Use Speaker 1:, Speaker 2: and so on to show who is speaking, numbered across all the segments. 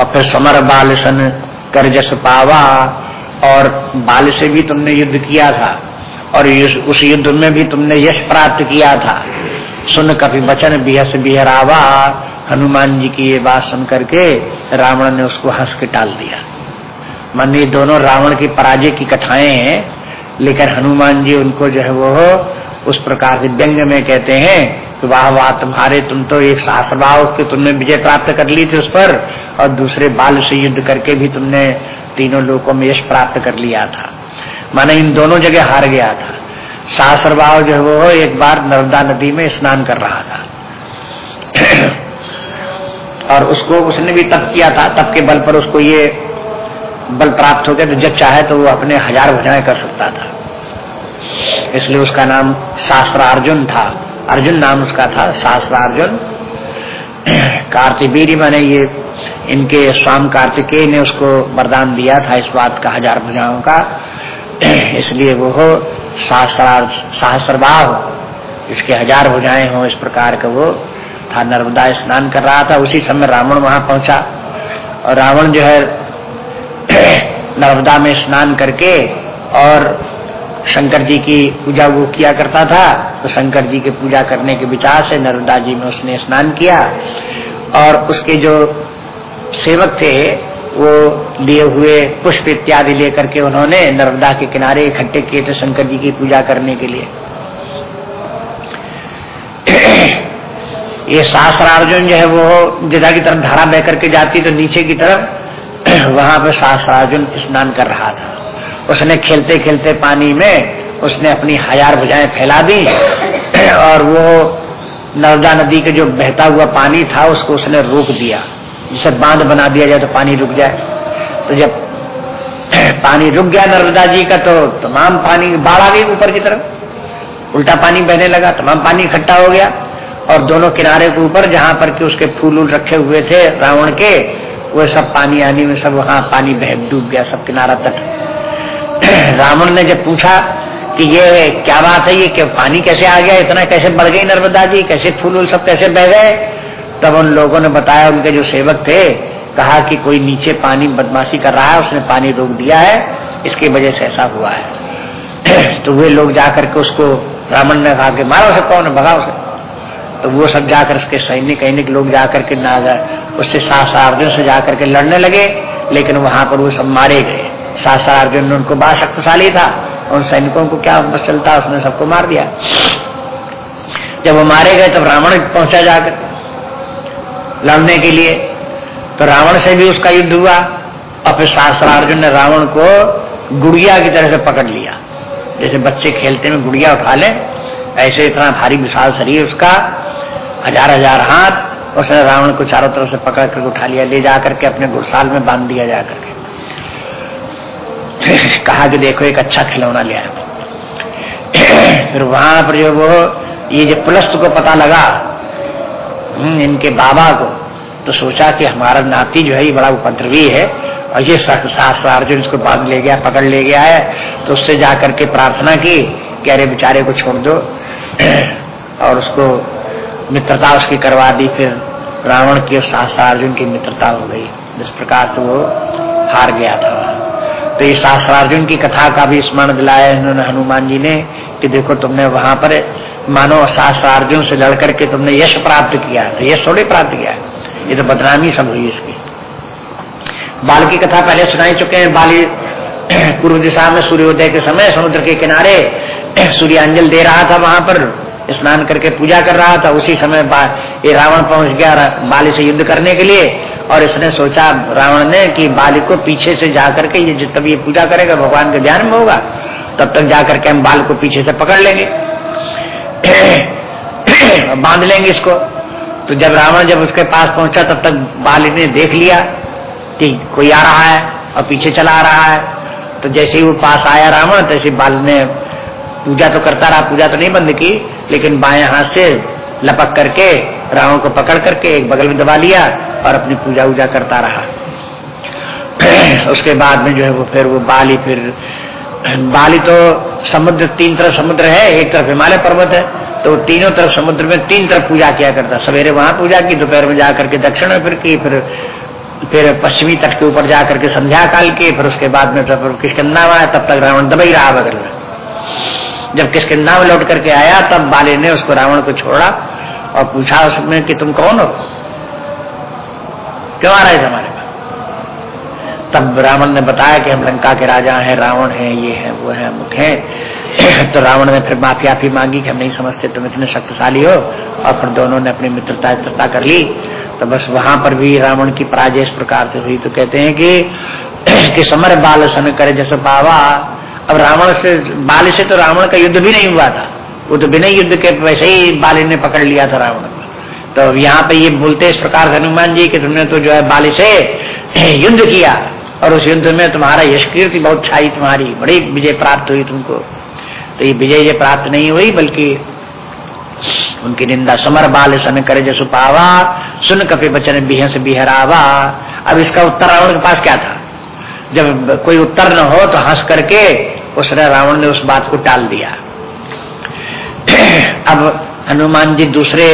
Speaker 1: और फिर समर बाल सन कर जस पावा, और बाल से भी तुमने युद्ध किया था, और उस युद्ध में भी तुमने यश प्राप्त किया था। सुन कभी वचन बिहस बिहरावा, हनुमान जी की ये बात सुन करके रावण ने उसको हंस के टाल दिया। मन ये दोनों रावण की पराजय की कथाएँ हैं लेकिन हनुमान जी उनको जो है वो उस प्रकार के व्यंग में कहते हैं कि वाह वाह, तुम्हारे तुम तो एक सहस्रभाव के तुमने विजय प्राप्त कर ली थी उस पर और दूसरे बाल से युद्ध करके भी तुमने तीनों लोगों में यश प्राप्त कर लिया था। माने इन दोनों जगह हार गया था। सहस्रभाव जो वो एक बार नर्मदा नदी में स्नान कर रहा था। और उसको उसने भी तप किया था। तप के बल पर उसको ये बल प्राप्त हो गया। तो जब चाहे तो वो अपने हज़ार भुजाएँ कर सकता था। इसलिए उसका नाम शास्त्रार्जुन था। अर्जुन नाम उसका था शास्त्रार्जुन कार्तिवीर मैंने ये, इनके स्वाम कार्तिकेय ने उसको वरदान दिया था इस बात का हज़ार भुजाओं का। इसलिए वो हो सहस्रभाव इसके हज़ार भुजाएँ हो इस प्रकार का वो था। नर्मदा स्नान कर रहा था, उसी समय रावण वहाँ पहुँचा। और रावण जो है, नर्मदा में स्नान करके और शंकर जी की पूजा वो किया करता था तो शंकर जी की पूजा करने के विचार से नर्मदा जी में उसने स्नान किया और उसके जो सेवक थे, वो लिए हुए पुष्प इत्यादि लेकर के उन्होंने नर्मदा के किनारे इकट्ठे किए थे शंकर जी की पूजा करने के लिए। ये शास्त्रार्जुन जो है वो जिदा की तरफ़ धारा बह करके जाती तो नीचे की तरफ़ वहाँ पर शास्त्रार्जुन स्नान कर रहा था। उसने खेलते खेलते पानी में उसने अपनी हज़ार भुजाएँ फैला दी, और वो नर्मदा नदी के जो बहता हुआ पानी था उसको उसने रोक दिया। जिसे बाँध बना दिया जाए तो पानी रुक जाए। तो जब पानी रुक गया नर्मदा जी का तो तमाम पानी बाढ़ आ गई ऊपर की तरफ़। उल्टा पानी बहने लगा, तमाम पानी इकट्ठा हो गया। और दोनों किनारे के ऊपर, जहाँ पर के उसके फूल उल रखे हुए थे रावण के, वो सब पानी आने में सब वहाँ पानी बह डूब गया सब किनारा तट। रावण ने जब पूछा कि ये क्या बात है, ये क्या पानी कैसे आ गया, इतना कैसे बढ़ गई नर्मदा जी, कैसे फूल उल सब कैसे बह गए? तब उन लोगों ने बताया, उनके जो सेवक थे, कहा कि कोई नीचे पानी बदमाशी कर रहा है, उसने पानी रोक दिया है, इसकी वजह से ऐसा हुआ है। तो वे लोग जाकर के उसको, रावण ने कहा कि मारो उसे, कौन भगा उसे। तो वो सब जाकर उसके सैनिक सैनिक लोग जाकर के ना उससे सास अर्जुन से जाकर के लड़ने लगे, लेकिन वहाँ पर वो सब मारे गए। सासा अर्जुन उनको बड़ा शक्तिशाली था, उन सैनिकों को क्या बस चलता, उसने सबको मार दिया। जब वो मारे गए, तब रावण पहुँचा जाकर। लड़ने के लिए तो रावण से भी उसका युद्ध हुआ, और फिर अर्जुन ने रावण को गुड़िया की तरह से पकड़ लिया। जैसे बच्चे खेलते में गुड़िया उठा ले, ऐसे इतना भारी विशाल शरीर उसका, हज़ार हज़ार हाथ, उसने रावण को चारों तरफ़ से पकड़ करके उठा लिया, ले जाकर के अपने घुड़साल में बाँध दिया जाकर के कहा कि देखो एक अच्छा खिलौना ले आया। फिर वहाँ पर जो वो ये जो पुलस्त को पता लगा हम्म, इनके बाबा को तो सोचा कि हमारा नाती जो है ये बड़ा उपद्रवी है और ये अर्जुन इसको बाँध ले गया पकड़ ले गया है तो उससे जाकर के प्रार्थना की कि अरे बेचारे को छोड़ दो। और उसको मित्रता उसकी करवा दी फिर रावण की और अर्जुन की मित्रता हो गई। जिस प्रकार से वो हार गया था। तो ये शास्त्रार्जुन की कथा का भी स्मरण दिलाया इन्होंने हनुमान जी ने कि देखो तुमने वहाँ पर मानो शास्त्रार्जुन से लड़ करके तुमने यश प्राप्त किया तो यश थोड़े प्राप्त किया ये तो बदनामी सब हुई इसकी। बाल की कथा पहले सुनाई चुके हैं, बाली पूर्व दिशा में सूर्योदय के समय समुद्र के किनारे सूर्यांजल दे रहा था वहाँ पर, स्नान करके पूजा कर रहा था। उसी समय ये रावण पहुँच गया बाली से युद्ध करने के लिए। और इसने सोचा रावण ने कि बाली को पीछे से जाकर के ये जब ये पूजा करेगा, भगवान के ध्यान में होगा, तब तक जाकर के हम बाल को पीछे से पकड़ लेंगे। बाँध लेंगे इसको। तो जब रावण जब उसके पास पहुँचा, तब तक बाल ने देख लिया कि कोई आ रहा है और पीछे चला आ रहा है। तो जैसे ही वो पास आया रावण, तैसे बाल ने पूजा तो करता रहा, पूजा तो नहीं बंद की, लेकिन बाएँ हाथ से लपक करके रावण को पकड़ करके एक बगल में दबा लिया और अपनी पूजा उजा करता रहा। उसके बाद में जो है वो फिर वो बाली फिर, बाली तो समुद्र, तीन तरफ़ समुद्र है, एक तरफ़ हिमालय पर्वत है तो तीनों तरफ़ समुद्र में तीन तरफ़ पूजा किया करता। सवेरे वहाँ पूजा की, दोपहर में जाकर के दक्षिण में फिर की, फिर फिर पश्चिमी तट के ऊपर जाकर के संध्या काल के, फिर उसके बाद में फिर किसकिदा आया तब तक रावण दबाई रहा बगल में। जब किसकिदा में लौट करके आया, तब बाली ने उसको रावण को छोड़ा। और पूछा उसमें कि तुम कौन हो? क्यों आ रहे थे हमारे पास? तब रावण ने बताया कि हम लंका के राजा हैं, रावण हैं, ये है, वो है मुख है। तो रावण ने फिर माफ़ी आफी मांगी कि हम नहीं समझते, तुम इतने शक्तिशाली हो। और फिर दोनों ने अपनी मित्रता मित्रता कर ली। तो बस वहाँ पर भी रावण की पराजय इस प्रकार से हुई। तो कहते हैं कि कि समर बाल सन करे जैसे बाबा अब रावण से, बाल से तो रावण का युद्ध भी नहीं हुआ था। वो तो बिना युद्ध के वैसे ही बाली ने पकड़ लिया था रावण को। तो यहाँ पे ये बोलते इस प्रकार हनुमान जी, कि तुमने तो जो है बाली से युद्ध किया, और उस युद्ध में तुम्हारा यश कीर्ति बहुत छाई तुम्हारी, बड़ी विजय प्राप्त हुई तुमको। तो ये विजय ये प्राप्त नहीं हुई, बल्कि उनकी निंदा, समर बाल सन करे जसु पावा, सुन कपे बचन बिहस बिहरावा। अब इसका उत्तर रावण के पास क्या था? जब कोई उत्तर न हो तो हंस करके उसने रावण ने उस बात को टाल दिया। अब हनुमान जी दूसरे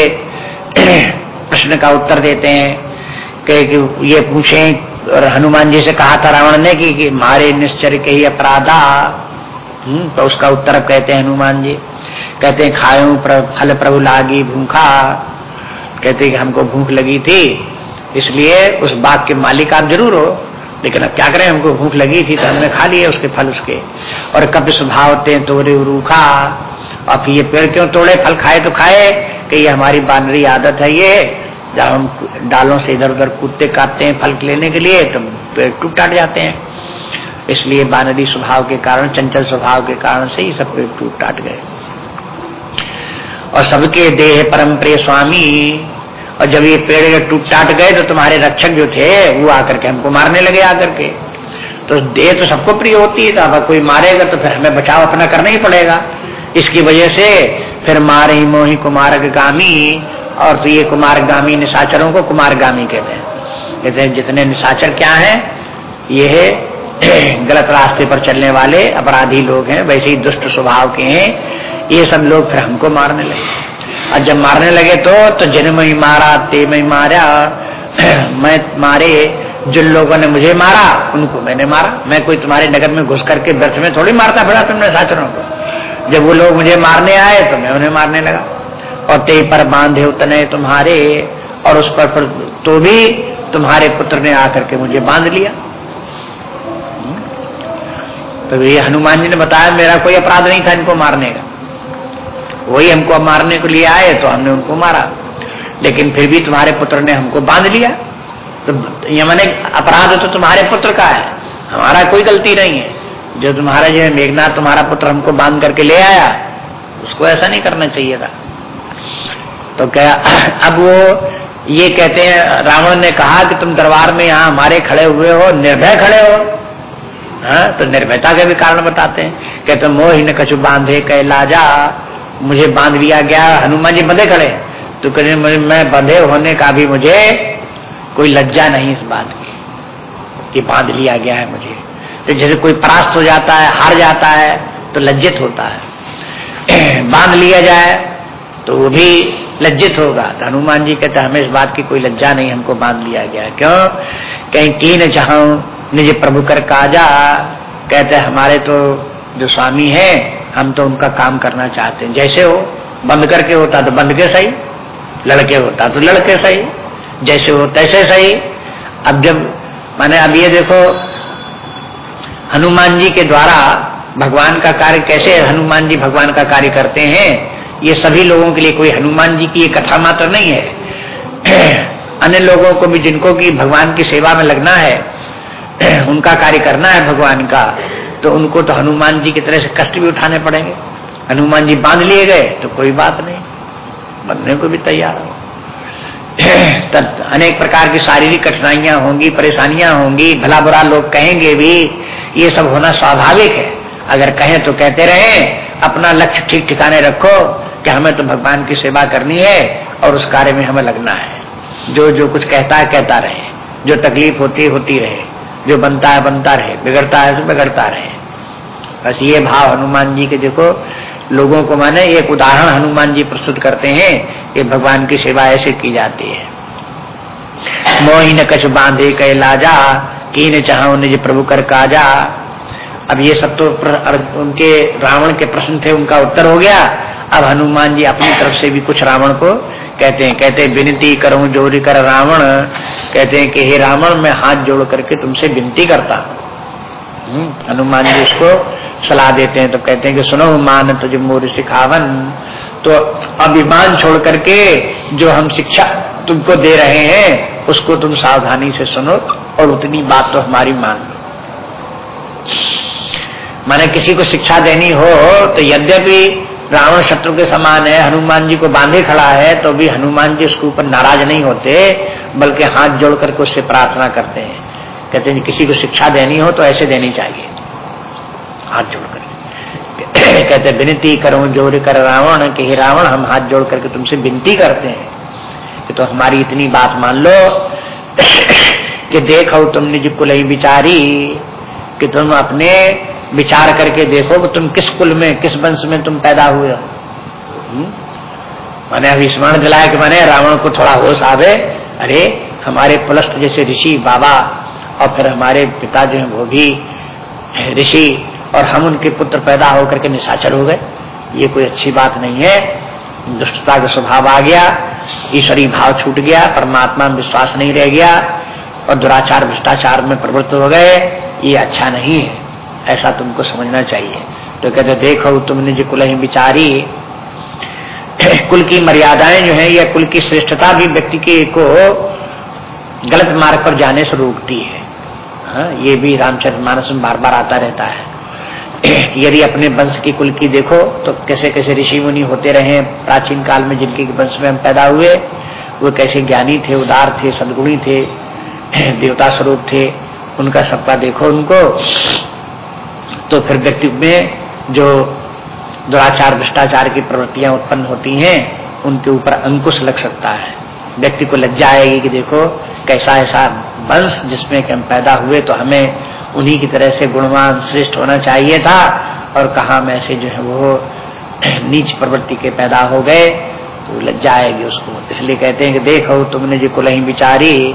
Speaker 1: प्रश्न का उत्तर देते हैं कि ये पूछे और हनुमान जी से कहा था रावण ने कि, कि मारे निश्चर के ही अपराधा। हम्म, तो उसका उत्तर कहते हैं हनुमान जी। कहते हैं खायो प्र, फल प्रभु लागी भूखा। कहते हैं कि हमको भूख लगी थी इसलिए उस बाग के मालिक आप ज़रूर हो। लेकिन अब क्या करें हमको भूख लगी थी तो हमने खा लिए उसके फल उसके। और कब स्वभाव तोरे रूखा। अब ये पेड़ क्यों तोड़े? फल खाए तो खाए, कि ये हमारी बानरी आदत है ये। जब हम डालों से इधर उधर कूदते, काटते हैं फल लेने के लिए तो पेड़ टूट टाट जाते हैं। इसलिए बानरी स्वभाव के कारण, चंचल स्वभाव के कारण से ही सब पेड़ टूट टाट गए। और सबके देह परम प्रिय स्वामी, और जब ये पेड़ टूट टाट गए तो तुम्हारे रक्षक जो थे, वो आकर के हमको मारने लगे आकर के। तो देह तो सबको प्रिय होती है तो अब कोई मारेगा तो फिर हमें बचाव अपना करना ही पड़ेगा। इसकी वजह से फिर मारे मोही कुमार गामी और तो ये कुमारगामी निशाचरों को कुमारगामी कहते हैं। कहते जितने निशाचर क्या है, ये है, गलत रास्ते पर चलने वाले अपराधी लोग हैं, वैसे ही दुष्ट स्वभाव के हैं, ये सब लोग फिर हमको मारने लगे। और जब मारने लगे तो तो जिन ही मारा, ते में मारा, मैं मारे, जिन लोगों ने मुझे मारा, उनको मैंने मारा। मैं कोई तुम्हारे नगर में घुस करके व्यर्थ में थोड़ी मारता फिरा तुमने साचरों को। जब वो लोग मुझे मारने आए तो मैं उन्हें मारने लगा। और ते पर बांधे उतने तुम्हारे, और उस पर तो भी तुम्हारे पुत्र ने आकर के मुझे बाँध लिया। तो ये हनुमान जी ने बताया, मेरा कोई अपराध नहीं था इनको मारने का। वही हमको मारने को लिए आए तो हमने उनको मारा। लेकिन फिर भी तुम्हारे पुत्र ने हमको बाँध लिया। तो ये मैंने अपराध तो तुम्हारे पुत्र का है। हमारा कोई गलती नहीं है। जो तुम्हारा जो मेघनाथ तुम्हारा पुत्र हमको बाँध करके ले आया, उसको ऐसा नहीं करना चाहिए था। तो क्या, अब वो ये कहते हैं, रावण ने कहा कि तुम दरबार में यहाँ हमारे खड़े हुए हो, निर्भय खड़े हो। हाँ तो निर्भयता के भी कारण बताते हैं कहते मोह न कछु बांधे कह लाजा, मुझे बाँध लिया गया, हनुमान जी बंधे खड़े। तो कहते मैं बंधे होने का भी मुझे कोई लज्जा नहीं इस बात की, कि बाँध लिया गया है मुझे। तो जैसे कोई परास्त हो जाता है, हार जाता है तो लज्जित होता है। बाँध लिया जाए तो वो भी लज्जित होगा। तो हनुमान जी कहते हमें इस बात की कोई लज्जा नहीं, हमको बाँध लिया गया क्यों? कहीं तीन चाह, निज प्रभु कर काजा। कहते हमारे तो जो स्वामी है, हम तो उनका काम करना चाहते हैं। जैसे हो, बंद करके होता तो बंद के सही, लड़के होता तो लड़के सही। जैसे हो, तैसे सही। अब जब, माने अब ये देखो हनुमान जी के द्वारा भगवान का कार्य कैसे हनुमान जी भगवान का कार्य करते हैं, ये सभी लोगों के लिए कोई हनुमान जी की ये कथा मात्र नहीं है। अन्य लोगों को भी जिनको की भगवान की सेवा में लगना है, उनका कार्य करना है भगवान का तो उनको तो हनुमान जी की तरह से कष्ट भी उठाने पड़ेंगे। हनुमान जी बाँध लिए गए तो कोई बात नहीं बनने को भी तैयार हो। तब अनेक प्रकार की शारीरिक कठिनाइयाँ होंगी, परेशानियाँ होंगी, भला बुरा लोग कहेंगे भी ये सब होना स्वाभाविक है। अगर कहें तो कहते रहे, अपना लक्ष्य ठीक ठिकाने रखो कि हमें तो भगवान की सेवा करनी है और उस कार्य में हमें लगना है। जो जो कुछ कहता है, कहता रहे। जो तकलीफ़ होती होती रहे। जो बनता है, बनता रहे। बिगड़ता है तो बिगड़ता रहे। बस ये भाव हनुमान जी के देखो, लोगों को माने एक उदाहरण हनुमान जी प्रस्तुत करते हैं, कि भगवान की सेवा ऐसे की जाती है। मोही न कछ बांधे कह लाजा चाहो निज प्रभु कर काजा अब ये सब तो उनके रावण के प्रश्न थे उनका उत्तर हो गया। अब हनुमान जी अपनी तरफ़ से भी कुछ रावण को कहते हैं कहते हैं विनती करूँ जोरी कर रावण। कहते हैं कि हे रावण मैं हाथ जोड़ करके तुमसे विनती करता हम्म, हनुमान जी उसको सलाह देते हैं तो कहते हैं कि सुनो मान तुझे मोर सिखावन। तो अभिमान छोड़ करके जो हम शिक्षा तुमको दे रहे हैं उसको तुम सावधानी से सुनो। और उतनी बात तो हमारी मान लो। माने किसी को शिक्षा देनी हो तो यद्यपि रावण शत्रु के समान है, हनुमान जी को बांधे खड़ा है तो भी हनुमान जी उसके ऊपर नाराज़ नहीं होते, बल्कि हाथ जोड़ करके उससे प्रार्थना करते हैं। कहते हैं किसी को शिक्षा देनी हो तो ऐसे देनी चाहिए। हाथ जोड़ कर कहते विनती करो, ज़ोर कर रावण, कि हे रावण, हम हाथ जोड़ करके तुमसे विनती करते हैं कि तो हमारी इतनी बात मान लो। कि देखो तुम निज कुल विचारी, कि तुम अपने विचार करके देखो कि तुम किस कुल में, किस वंश में तुम पैदा हुए हो। हम्म? मैंने अभी स्मरण दिलाया कि मैंने रावण को थोड़ा होश आवे, अरे, हमारे पुलस्त जैसे ऋषि बाबा और फिर हमारे पिता जो है वो भी ऋषि और हम उनके पुत्र पैदा होकर के निशाचर हो गए। ये कोई अच्छी बात नहीं है। दुष्टता का स्वभाव आ गया ईश्वरी भाव छूट गया, परमात्मा में विश्वास नहीं रह गया। और दुराचार भ्रष्टाचार में प्रवृत्त हो गए ये अच्छा नहीं है। ऐसा तुमको समझना चाहिए। तो कहते देखो तुमने जो कुल विचारी। कुल की मर्यादाएँ जो है या कुल की श्रेष्ठता भी व्यक्ति के को गलत मार्ग पर जाने से रोकती है। हाँ, ये भी रामचरित मानस में बार बार आता रहता है। यदि अपने वंश की कुल की देखो तो कैसे कैसे ऋषि मुनि होते रहे प्राचीन काल में जिनके वंश में हम पैदा हुए वो कैसे ज्ञानी थे उदार थे सदगुणी थे देवता स्वरूप थे, उनका सबका देखो उनको। तो फिर व्यक्ति में जो दुराचार, भ्रष्टाचार की प्रवृत्तियाँ उत्पन्न होती हैं, उनके ऊपर अंकुश लग सकता है। व्यक्ति को लज्जा आएगी कि देखो, कैसा ऐसा वंश जिसमें कि हम पैदा हुए तो हमें उन्हीं की तरह से गुणवान, श्रेष्ठ होना चाहिए था, और कहा में से जो है वो नीच प्रवृत्ति के पैदा हो गए तो लज्जा आएगी उसको। इसलिए कहते हैं कि देखो, तुमने जो कुल विचारी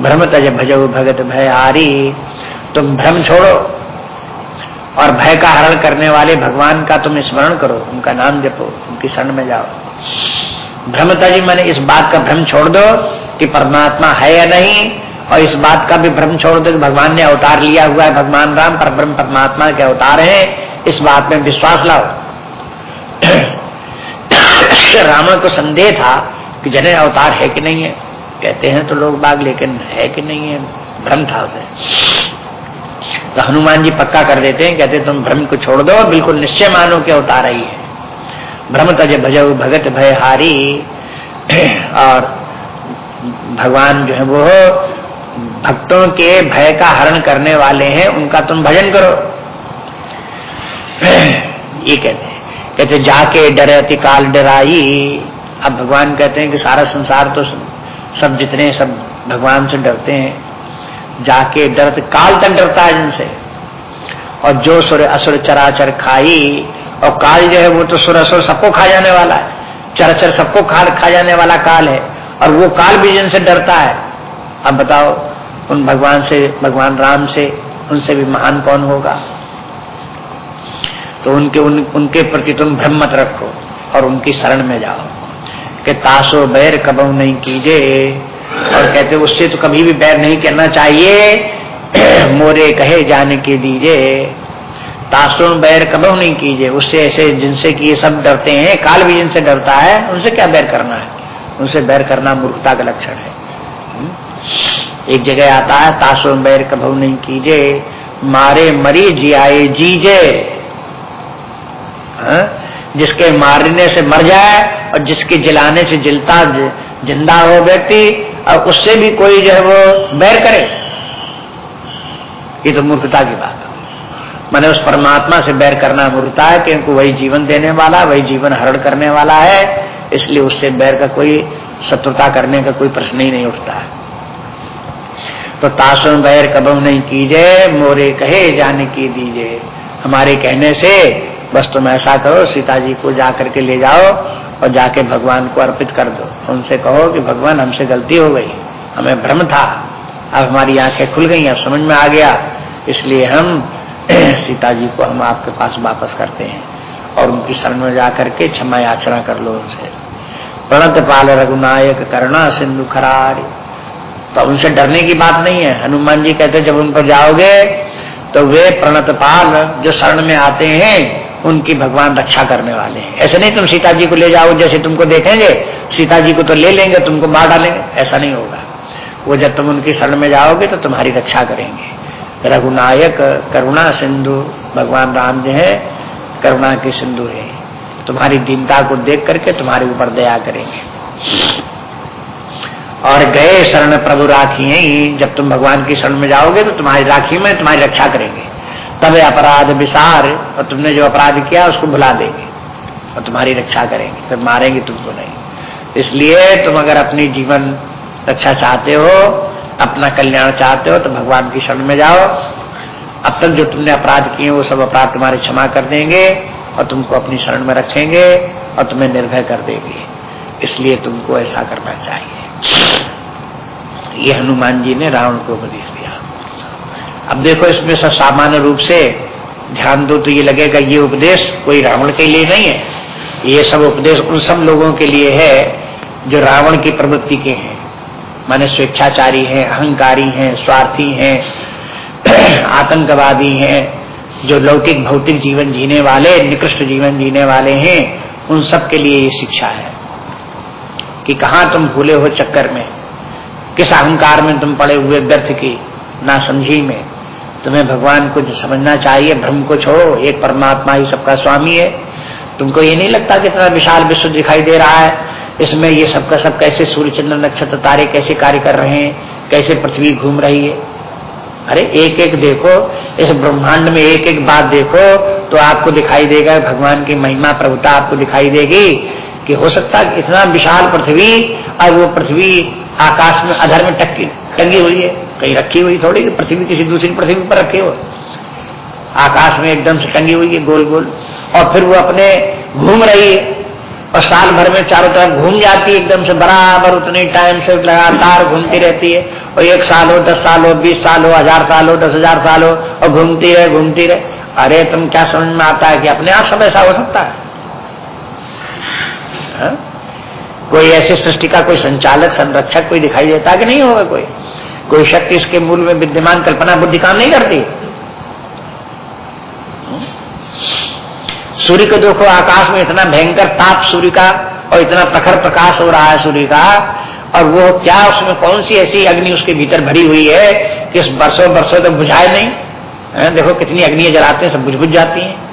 Speaker 1: भ्रम तज भजो भगत भय आरी तुम भ्रम छोड़ो और भय का हरण करने वाले भगवान का तुम स्मरण करो। उनका नाम जपो, उनकी शरण में जाओ। भ्रमता जी मैंने, इस बात का भ्रम छोड़ दो कि परमात्मा है या नहीं, और इस बात का भी भ्रम छोड़ दो कि भगवान ने अवतार लिया हुआ है, भगवान राम पर ब्रह्म परमात्मा के अवतार है। इस बात में विश्वास लाओ। रावण को संदेह था कि जने अवतार है कि नहीं है। कहते हैं तो लोग बाग लेकिन है कि नहीं है? भ्रम था उसे। तो हनुमान जी पक्का कर देते हैं, कहते तुम भ्रम को छोड़ दो, बिल्कुल निश्चय मानो के अवतार ही है भ्रम तज भजो, भगत भय हारी। और भगवान जो है वो भक्तों के भय का हरण करने वाले हैं, उनका तुम भजन करो। ये कहते हैं। कहते जाके डरे अति काल डराई। अब भगवान कहते हैं कि सारा संसार तो सब जितने सब भगवान से डरते हैं जाके डरते काल तक डरता है जिनसे और जो सुर असुर चराचर खाई और काल जो है वो तो सुर असुर सबको खा जाने वाला है। चराचर सबको खा खा जाने वाला काल है और वो काल भी जिनसे डरता है। अब बताओ उन भगवान से भगवान राम से उनसे भी महान कौन होगा? तो उनके उन, उनके प्रति तुम भ्रम मत रखो और उनकी शरण में जाओ। कि तासो बैर कबू नहीं कीजे। और कहते उससे तो कभी भी बैर नहीं करना चाहिए। मोरे कहे जाने के दीजिए तासुन बैर कबू नहीं कीजिए उससे ऐसे जिनसे कि ये सब डरते हैं, काल भी जिनसे डरता है, उनसे क्या बैर करना है? उनसे बैर करना मूर्खता का लक्षण है। हम्म? एक जगह आता है तासुन बैर कबू नहीं कीजे। मारे मरी जियाए जीजे। हाँ? जिसके मारने से मर जाए और जिसके जलाने से जिलता ज़िंदा हो व्यक्ति, और उससे भी कोई जो है वो बैर करे। ये तो मूर्खता की बात है। मैंने उस परमात्मा से बैर करना मूर्खता है, क्योंकि वही जीवन देने वाला, वही जीवन हरण करने वाला है। इसलिए उससे बैर का कोई शत्रुता करने का कोई प्रश्न ही नहीं उठता है। तो तासुन बैर कबम नहीं कीजिए, मोरे कहे जाने की दीजिए। हमारे कहने से बस तुम ऐसा करो सीता जी को जा करके ले जाओ और जाके भगवान को अर्पित कर दो। उनसे कहो कि भगवान, हमसे गलती हो गई। हमें भ्रम था। अब हमारी आँखें खुल गई, अब समझ में आ गया। इसलिए हम सीता जी को हम आपके पास वापस करते हैं और उनकी शरण में जाकर के क्षमा याचना कर लो उनसे। प्रणत पाल रघुनायक करुणा सिंधु खरारी। तो उनसे डरने की बात नहीं है। हनुमान जी कहते जब उन पर जाओगे तो वे प्रणत पाल जो शरण में आते हैं उनकी भगवान रक्षा करने वाले हैं। ऐसे नहीं तुम सीता जी को ले जाओ, जैसे तुमको देखेंगे सीता जी को तो ले लेंगे, तुमको मार डालेंगे। ऐसा नहीं होगा। वो जब तुम उनकी शरण में जाओगे तो तुम्हारी रक्षा करेंगे। रघुनायक, करुणा सिंधु, भगवान राम जो है, करुणा की सिंधु है। तुम्हारी दीनता को देख करके तुम्हारे ऊपर दया करेंगे। और गए शरण प्रभु राखी जब तुम भगवान की शरण में जाओगे तो तुम्हारी राखी में तुम्हारी रक्षा करेंगे। तब अपराध विसार, और तुमने जो अपराध किया उसको भुला देंगे, और तुम्हारी रक्षा करेंगे, फिर मारेंगे तुमको नहीं। इसलिए तुम अगर अपनी जीवन रक्षा चाहते हो, अपना कल्याण चाहते हो तो भगवान की शरण में जाओ। अब तक जो तुमने अपराध किए, वो सब अपराध तुम्हारे क्षमा कर देंगे, और तुमको अपनी शरण में रखेंगे, और तुम्हें निर्भय कर देंगे। इसलिए तुमको ऐसा करना चाहिए। ये हनुमान जी ने रावण को उपदेश दिया। अब देखो इसमें सब सामान्य रूप से ध्यान दो तो ये लगेगा ये उपदेश कोई रावण के लिए नहीं है। ये सब उपदेश उन सब लोगों के लिए है जो रावण की प्रवृत्ति के हैं। माने स्वेच्छाचारी हैं, अहंकारी हैं, स्वार्थी हैं, आतंकवादी हैं, जो लौकिक भौतिक जीवन जीने वाले, निकृष्ट जीवन जीने वाले हैं, उन सब के लिए ये शिक्षा है। कि कहा तुम भूले हो चक्कर में? किस अहंकार में तुम पड़े हुए व्यर्थ की ना समझी में? तुम्हें भगवान को समझना चाहिए, भ्रम को छोड़ो, एक परमात्मा ही सबका स्वामी है। तुमको ये नहीं लगता कि इतना विशाल विश्व दिखाई दे रहा है? इसमें ये सबका सब कैसे सूर्य चंद्र नक्षत्र तारे कैसे कार्य कर रहे हैं? कैसे पृथ्वी घूम रही है? अरे एक एक देखो, इस ब्रह्मांड में एक एक बात देखो तो आपको दिखाई देगा, भगवान की महिमा प्रभुता आपको दिखाई देगी कि हो सकता है इतना विशाल पृथ्वी और वो पृथ्वी आकाश में, अधर में टंगी हुई है। कहीं रखी हुई थोड़ी कि पृथ्वी किसी दूसरी पृथ्वी पर रखे हो आकाश में एकदम से टंगी हुई है गोल गोल और फिर वो अपने घूम रही है, और साल भर में चारों तरफ़ घूम जाती है, एकदम से बराबर उतने टाइम से लगातार घूमती रहती है। और एक साल हो, दस साल हो, बीस साल हो, हज़ार साल हो, दस हज़ार साल हो, और घूमती रहे घूमती रहे। अरे, तुम क्या समझ में आता है कि अपने आप सब ऐसा हो सकता है? हा? कोई ऐसी सृष्टि का कोई संचालक, संरक्षक कोई दिखाई देता कि नहीं होगा कोई? कोई शक्ति इसके मूल में विद्यमान कल्पना बुद्धि काम नहीं करती? सूर्य को देखो, आकाश में इतना भयंकर ताप सूर्य का और इतना प्रखर प्रकाश हो रहा है सूर्य का, और वो क्या उसमें कौन सी ऐसी अग्नि उसके भीतर भरी हुई है कि इस बरसों बरसों तक बुझाए नहीं? है? देखो कितनी अग्नियाँ जलाते हैं, सब बुझ बुझ जाती हैं।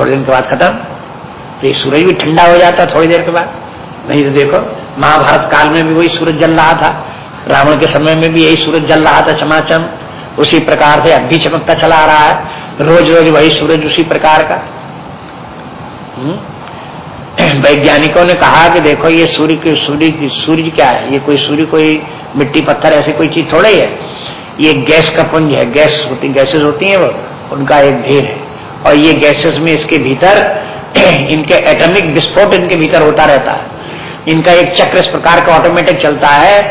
Speaker 1: थोड़े दिन के बाद खत्म। तो ये सूरज भी ठंडा हो जाता है थोड़ी देर के बाद। नहीं तो देखो, महाभारत काल में भी वही सूरज जल रहा था। रावण के समय में भी यही सूरज जल रहा था चमाचम, उसी प्रकार से अब भी चमकता चला आ रहा है। रोज रोज वही सूरज उसी प्रकार का। हम्म। वैज्ञानिकों ने कहा कि देखो, ये सूर्य की सूर्य की, सूर्य क्या है? ये कोई सूर्य, कोई मिट्टी, पत्थर, ऐसी कोई चीज़ थोड़े है? ये गैस का पुंज है, गैस होती, गैसेस होती है वो, उनका एक ढेर है। और ये गैसेस में इसके भीतर इनके एटॉमिक विस्फोट इनके भीतर होता रहता है। इनका एक चक्र इस प्रकार का ऑटोमेटिक चलता है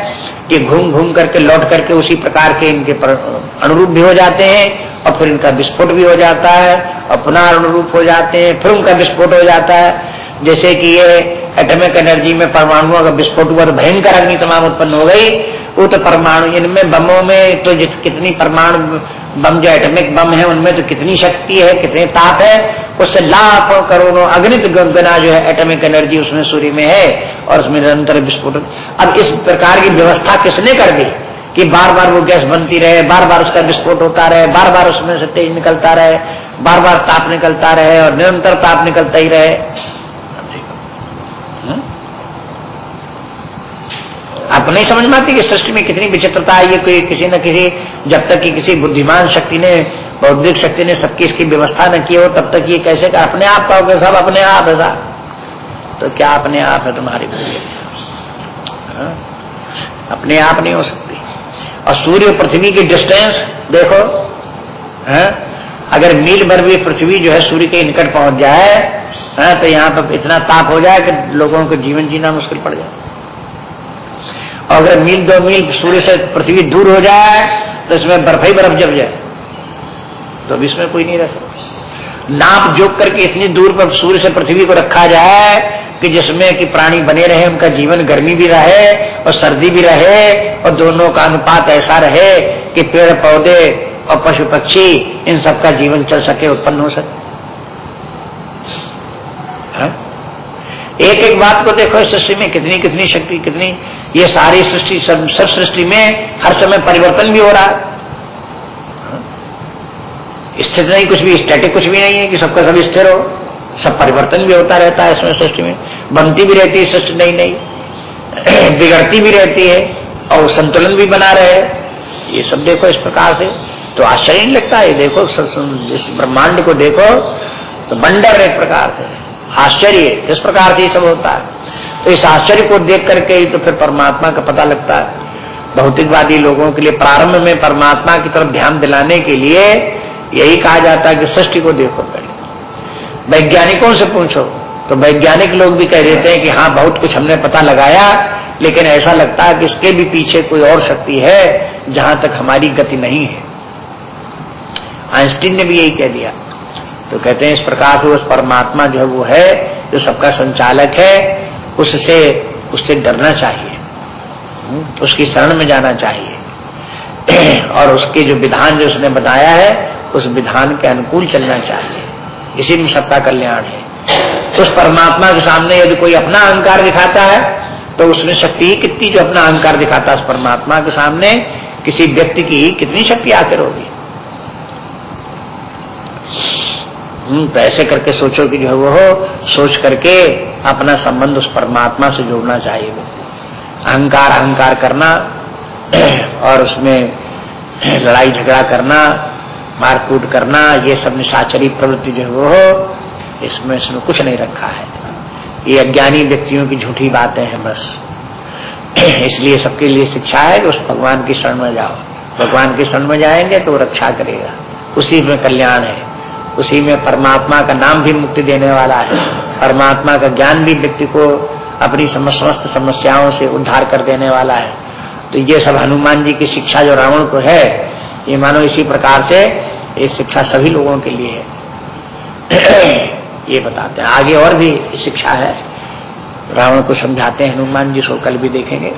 Speaker 1: कि घूम घूम करके लौट करके उसी प्रकार के इनके अनुरूप भी हो जाते हैं और फिर इनका विस्फोट भी हो जाता है और पुनः अनुरूप हो जाते हैं, फिर उनका विस्फोट हो जाता है। जैसे कि ये एटमिक एनर्जी में परमाणुओं का विस्फोट हुआ तो भयंकर अग्नि तमाम उत्पन्न हो गई। वो तो परमाणु इनमें बमों में तो कितनी परमाणु बम जो एटॉमिक बम है, उनमें तो कितनी शक्ति है, कितने ताप है, उससे लाखों करोड़ों अग्नित गंगना जो है एटॉमिक एनर्जी उसमें सूर्य में है और उसमें निरंतर विस्फोट अब इस प्रकार की व्यवस्था किसने कर दी? कि बार बार वो गैस बनती रहे बार बार उसका विस्फोट होता रहे बार बार उसमें से तेज निकलता रहे बार बार ताप निकलता रहे और निरंतर ताप निकलता ही रहे। आपको नहीं समझ में आती कि सृष्टि में कितनी विचित्रता है, कोई किसी न किसी, जब तक कि किसी बुद्धिमान शक्ति ने, बौद्धिक शक्ति ने सबकी इसकी व्यवस्था न की हो, तब तक ये कैसे कर अपने आप कहोगे सब अपने आप है साहब तो क्या अपने आप है तुम्हारी हाँ? अपने आप नहीं हो सकती और सूर्य पृथ्वी की डिस्टेंस देखो, है हाँ? अगर मील भर भी पृथ्वी जो है सूर्य के निकट पहुँच जाए है हाँ? तो यहाँ पर इतना ताप हो जाए कि लोगों को जीवन जीना मुश्किल पड़ जाए और अगर मील दो मील सूर्य से पृथ्वी दूर हो जाए तो इसमें बर्फ़ ही बर्फ़ जम जाए। तो अब इसमें कोई नहीं रह सकता। नाप जोक करके इतनी दूर पर सूर्य से पृथ्वी को रखा जाए कि जिसमें कि प्राणी बने रहे, उनका जीवन गर्मी भी रहे और सर्दी भी रहे और दोनों का अनुपात ऐसा रहे कि पेड़, पौधे और पशु पक्षी इन सबका जीवन चल सके, उत्पन्न हो सके। हाँ? एक एक बात को देखो, इस सृष्टि में कितनी कितनी शक्ति, कितनी ये सारी सृष्टि सब, सब सृष्टि में हर समय परिवर्तन भी हो रहा है। हाँ? स्थिर नहीं कुछ भी स्टैटिक कुछ भी नहीं है कि सबका सब स्थिर हो। सब परिवर्तन भी होता रहता है इसमें सृष्टि में। बनती भी रहती है सृष्टि नहीं नहीं बिगड़ती भी रहती है और संतुलन भी बना रहे ये सब देखो इस प्रकार से। तो आश्चर्य नहीं लगता है देखो इस ब्रह्मांड को देखो तो बंडर एक प्रकार से। आश्चर्य किस प्रकार से ये सब होता है? तो इस आश्चर्य को देख करके ही तो फिर परमात्मा का पता लगता है। भौतिकवादी लोगों के लिए प्रारंभ में परमात्मा की तरफ़ ध्यान दिलाने के लिए यही कहा जाता है कि सृष्टि को देखो पहले। वैज्ञानिकों से पूछो तो वैज्ञानिक लोग भी कह देते हैं कि हाँ बहुत कुछ हमने पता लगाया, लेकिन ऐसा लगता है कि इसके भी पीछे कोई और शक्ति है, जहाँ तक हमारी गति नहीं है। आइंस्टीन ने भी यही कह दिया। तो कहते हैं, इस प्रकार से उस परमात्मा जो है वो है, जो सबका संचालक है उससे उससे डरना चाहिए। हम्म, उसकी शरण में जाना चाहिए। और उसके जो विधान जो उसने बताया है उस विधान के अनुकूल चलना चाहिए। इसी में सबका कल्याण है। तो उस परमात्मा के सामने यदि कोई अपना अहंकार दिखाता है तो उसमें शक्ति कितनी जो अपना अहंकार दिखाता है उस परमात्मा के सामने किसी व्यक्ति की कितनी शक्ति आकर होगी। तो ऐसे करके सोचो कि जो है वो सोच करके अपना संबंध उस परमात्मा से जोड़ना चाहिए व्यक्ति। अहंकार अहंकार करना और उसमें लड़ाई झगड़ा करना, मारकूट करना, ये सब निशाचरी प्रवृत्ति जो है वो हो, इसमें इसमें कुछ नहीं रखा है। ये अज्ञानी व्यक्तियों की झूठी बातें हैं बस। इसलिए सबके लिए शिक्षा है कि उस भगवान की शरण में जाओ। भगवान की शरण में जाएँगे तो रक्षा करेगा। उसी में कल्याण है। उसी में परमात्मा का नाम भी मुक्ति देने वाला है। परमात्मा का ज्ञान भी व्यक्ति को अपनी समस्त समस्याओं से उद्धार कर देने वाला है। तो ये सब हनुमान जी की शिक्षा जो रावण को है, ये मानो इसी प्रकार से ये शिक्षा सभी लोगों के लिए है। ये बताते हैं। आगे और भी शिक्षा है। रावण को समझाते हैं। हनुमान जी सो कल भी देखेंगे।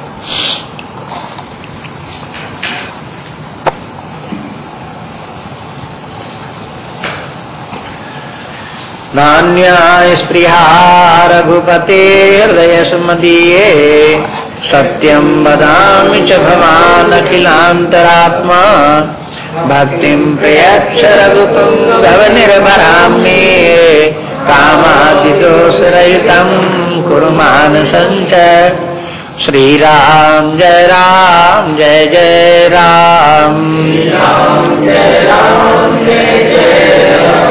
Speaker 1: नान्यास्पृहा रघुपतेर्दयसमदीये। सत्यम बदा च भक्ति प्रयक्ष रघुपुंगव निर्भरा मे कामादिदोषरहितं कुरु मानसञ्च श्रीराम जय राम जय जय राम। जय राम जय जय राम।